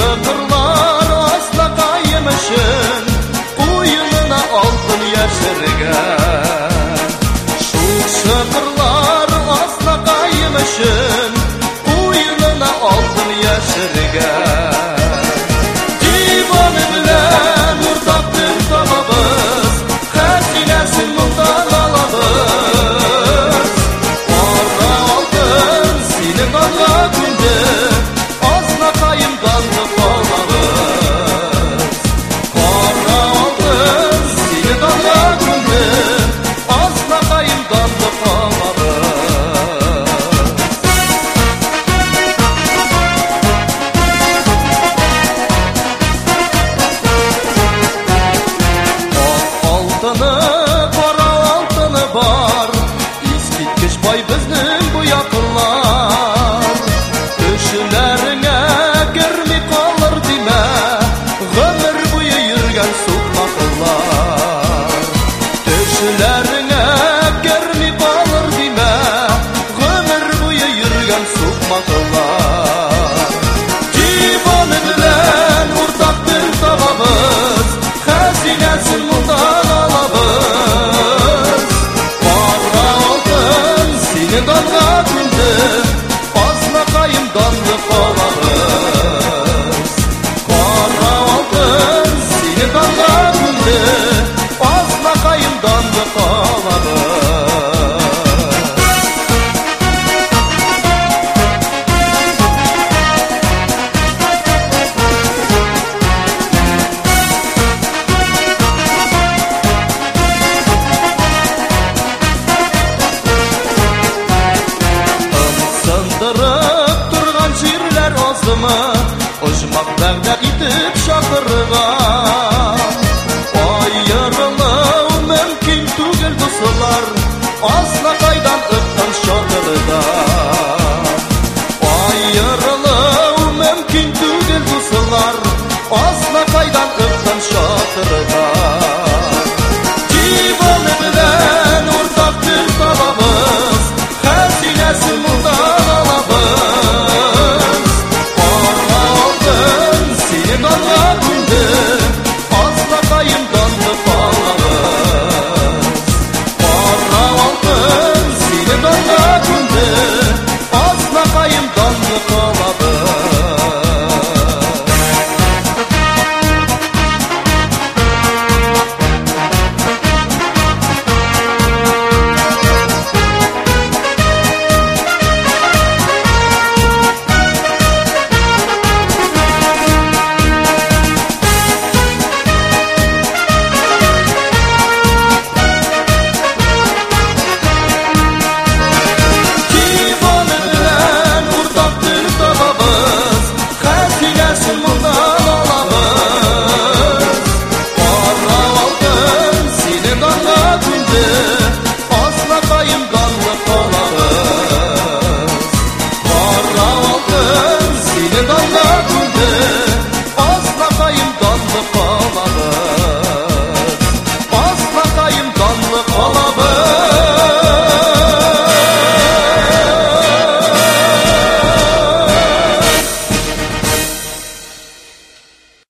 Hatırla Oh. Şiirler ozımı Ojmaq 大村子。